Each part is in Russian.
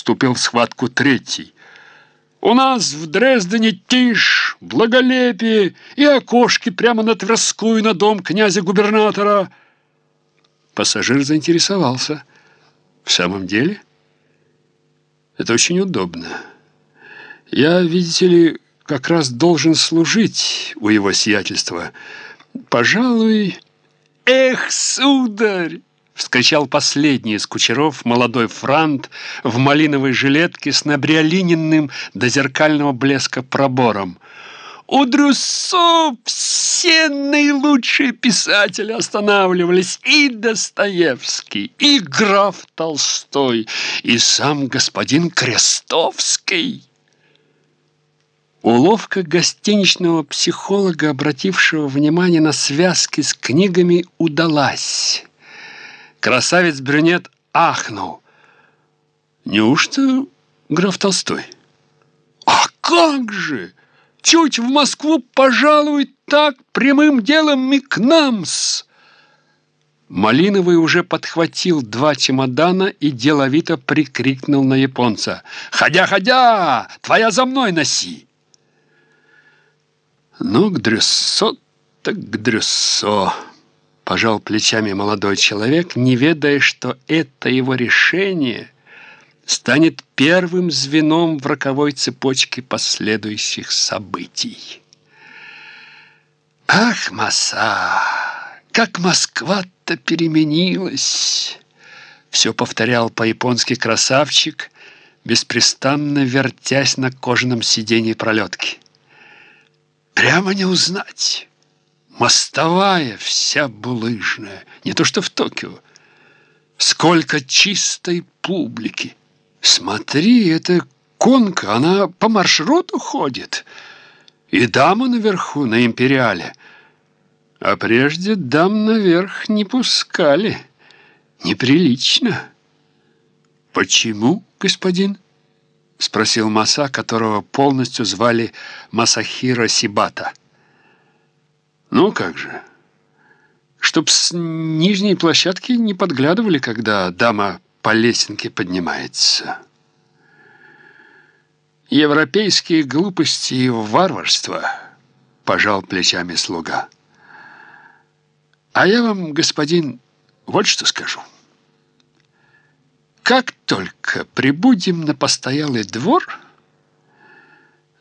вступил в схватку третий. «У нас в Дрездене тишь, благолепие и окошки прямо на Тверскую на дом князя-губернатора». Пассажир заинтересовался. «В самом деле?» «Это очень удобно. Я, видите ли, как раз должен служить у его сиятельства. Пожалуй...» «Эх, сударь!» Вскричал последний из кучеров, молодой франт, в малиновой жилетке с набриолиненным до зеркального блеска пробором. У Друссо все наилучшие писатели останавливались. И Достоевский, и граф Толстой, и сам господин Крестовский. Уловка гостиничного психолога, обратившего внимание на связки с книгами, удалась. Красавец-брюнет ахнул. Неужто граф Толстой? А как же! Чуть в Москву пожалуй так прямым делом и к нам-с. Малиновый уже подхватил два чемодана и деловито прикрикнул на японца. «Ходя, ходя! Твоя за мной носи!» «Ну, к дрюссо так к дрюссо!» Пожал плечами молодой человек, не ведая, что это его решение станет первым звеном в роковой цепочке последующих событий. Ах, Маса, как Москва-то переменилась! Все повторял по-японски красавчик, беспрестанно вертясь на кожаном сиденье пролетки. Прямо не узнать. Мостовая вся булыжная, не то что в Токио. Сколько чистой публики. Смотри, это конка, она по маршруту ходит. И дама наверху, на империале. А прежде дам наверх не пускали. Неприлично. Почему, господин? Спросил Маса, которого полностью звали Масахиро Сибата. Ну как же? Чтоб с нижней площадки не подглядывали, когда дама по лесенке поднимается. Европейские глупости и варварство, пожал плечами слуга. А я вам, господин, вот что скажу. Как только прибудем на постоялый двор,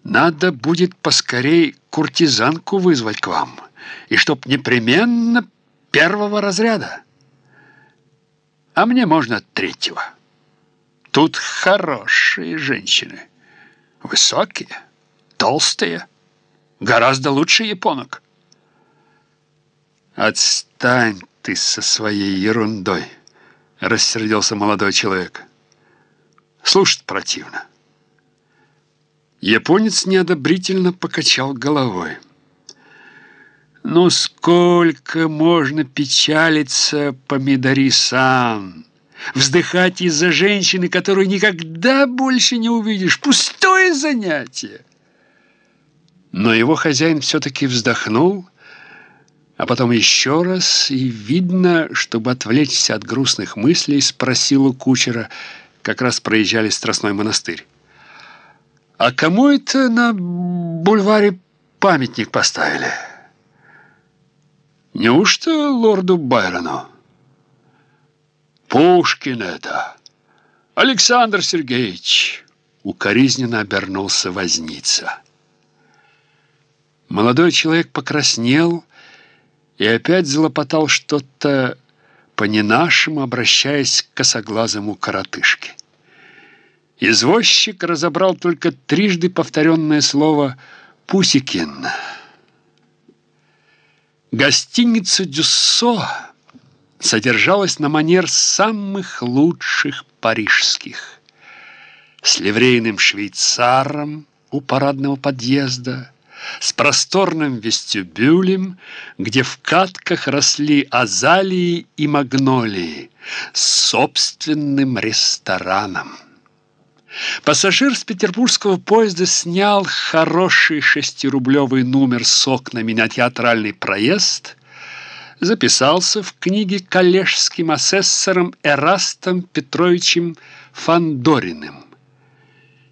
надо будет поскорей куртизанку вызвать к вам и чтоб непременно первого разряда. А мне можно третьего. Тут хорошие женщины. Высокие, толстые, гораздо лучше японок. Отстань ты со своей ерундой, рассердился молодой человек. Слушать противно. Японец неодобрительно покачал головой. Ну сколько можно печалиться, помидори-сан, вздыхать из-за женщины, которую никогда больше не увидишь. Пустое занятие. Но его хозяин все-таки вздохнул, а потом еще раз, и видно, чтобы отвлечься от грустных мыслей, спросил у кучера, как раз проезжали Страстной монастырь. «А кому это на бульваре памятник поставили?» Неужто лорду Байрону? Пушкин это. Александр Сергеевич. Укоризненно обернулся возница. Молодой человек покраснел и опять залопотал что-то по-ненашему, обращаясь к косоглазому коротышке. Извозчик разобрал только трижды повторенное слово «Пусикин». Гостиница «Дюссо» содержалась на манер самых лучших парижских. С ливрейным швейцаром у парадного подъезда, с просторным вестибюлем, где в катках росли азалии и магнолии, с собственным рестораном. Пассажир с петербургского поезда снял хороший шестирублевый номер с окнами на театральный проезд, записался в книге коллежским асессором Эрастом Петровичем Фандориным.